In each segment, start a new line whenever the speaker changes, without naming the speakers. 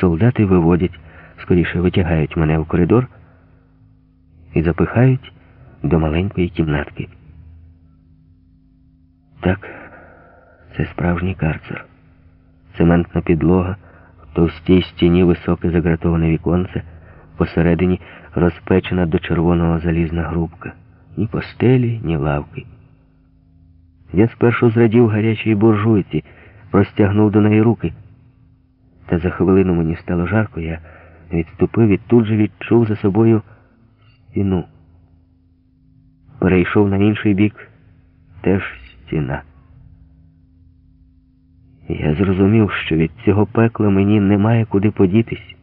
солдати виводять, скоріше витягають мене в коридор і запихають до маленької кімнатки. Так, це справжній карцер. Цементна підлога, в товстій стіні високе загратоване віконце, посередині розпечена до червоного залізна грубка. Ні постелі, ні лавки. Я спершу зрадів гарячій буржуйці, простягнув до неї руки. Та за хвилину мені стало жарко, я відступив і тут же відчув за собою стіну. Перейшов на інший бік теж стіна. Я зрозумів, що від цього пекла мені немає куди подітись,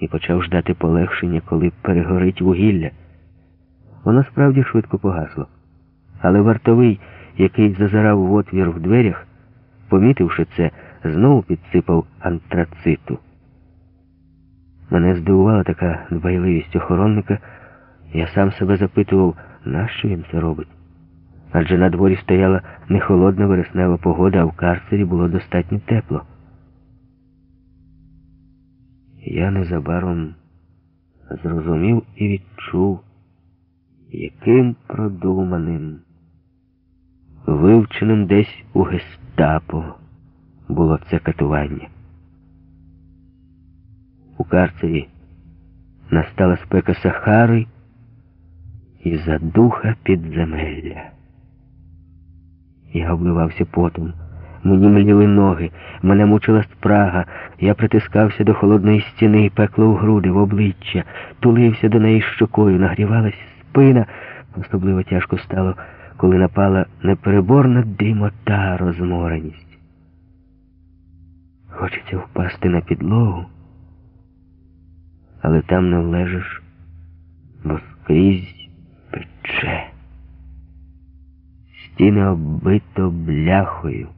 і почав ждати полегшення, коли перегорить вугілля. Воно справді швидко погасло. Але вартовий, який зазирав в отвір в дверях, помітивши це, знову підсипав антрациту. Мене здивувала така дбайливість охоронника, я сам себе запитував, нащо він це робить. Адже на дворі стояла не холодна вереснева погода, а в карцері було достатньо тепло. Я незабаром зрозумів і відчув, яким продуманим, вивченим десь у гестапо було це катування. У карцері настала спека Сахари і задуха підземелля. Я обливався потом. Мені мліли ноги, мене мучила спрага. Я притискався до холодної стіни пекло в груди, в обличчя, тулився до неї щокою, нагрівалась спина. Особливо тяжко стало, коли напала непереборна дрімота розмореність. Хочеться впасти на підлогу, але там не влежиш, бо скрізь пече. Стіни оббито бляхою.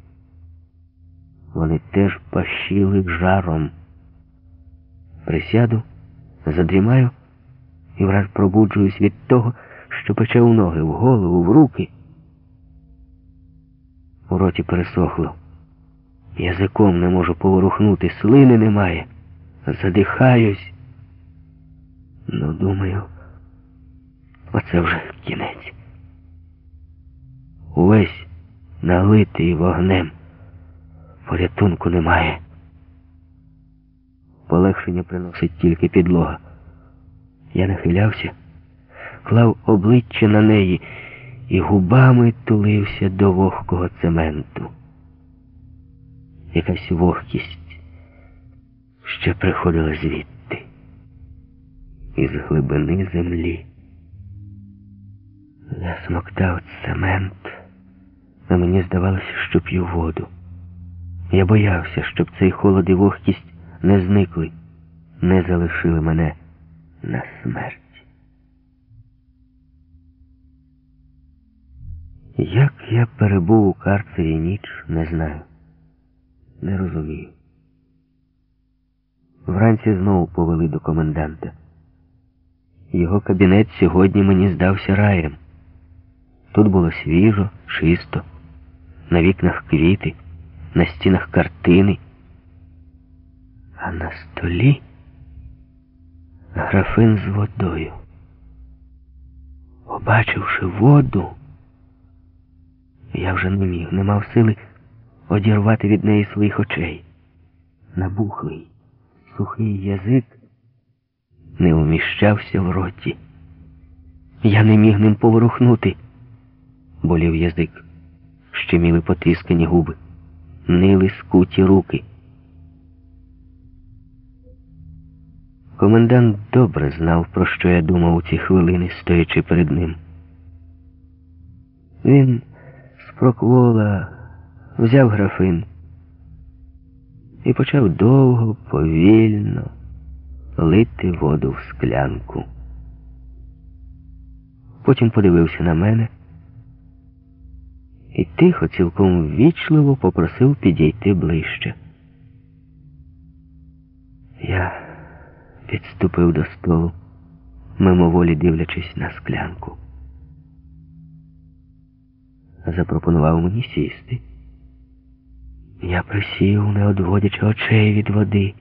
Вони теж пащили жаром. Присяду, задрімаю і враз пробуджуюсь від того, що пече в ноги, в голову, в руки. У роті пересохло. Язиком не можу поворухнути, слини немає. Задихаюсь. Ну, думаю, оце вже кінець. Увесь налитий вогнем. Порятунку немає. Полегшення приносить тільки підлога. Я нахилявся, клав обличчя на неї і губами тулився до вогкого цементу. Якась вогкість ще приходила звідти, із глибини землі. Я смоктав цемент, а мені здавалося, що п'ю воду. Я боявся, щоб цей холод і вогкість не зникли, не залишили мене на смерть. Як я перебув у карцері ніч, не знаю, не розумію. Вранці знову повели до коменданта. Його кабінет сьогодні мені здався раєм. Тут було свіжо, чисто, на вікнах квіти на стінах картини, а на столі графин з водою. Побачивши воду, я вже не міг, не мав сили одірвати від неї своїх очей. Набухлий, сухий язик не уміщався в роті. Я не міг ним поворухнути, болів язик, щеміли потискані губи нили скуті руки. Комендант добре знав, про що я думав у ці хвилини, стоячи перед ним. Він з проквола взяв графин і почав довго, повільно лити воду в склянку. Потім подивився на мене і тихо, цілком ввічливо попросив підійти ближче. Я підступив до столу, мимоволі дивлячись на склянку. Запропонував мені сісти. Я присів, не одводячи очей від води.